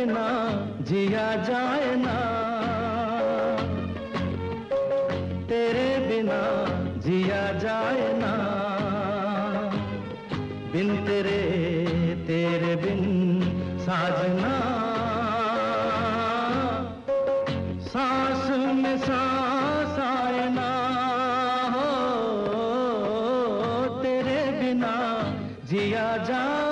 जिया जाए ना। तेरे बिना जिया जाए ना। बिन तेरे तेरे बिन साजना। सांस में सांस आए ना, हो तेरे बिना जिया जाए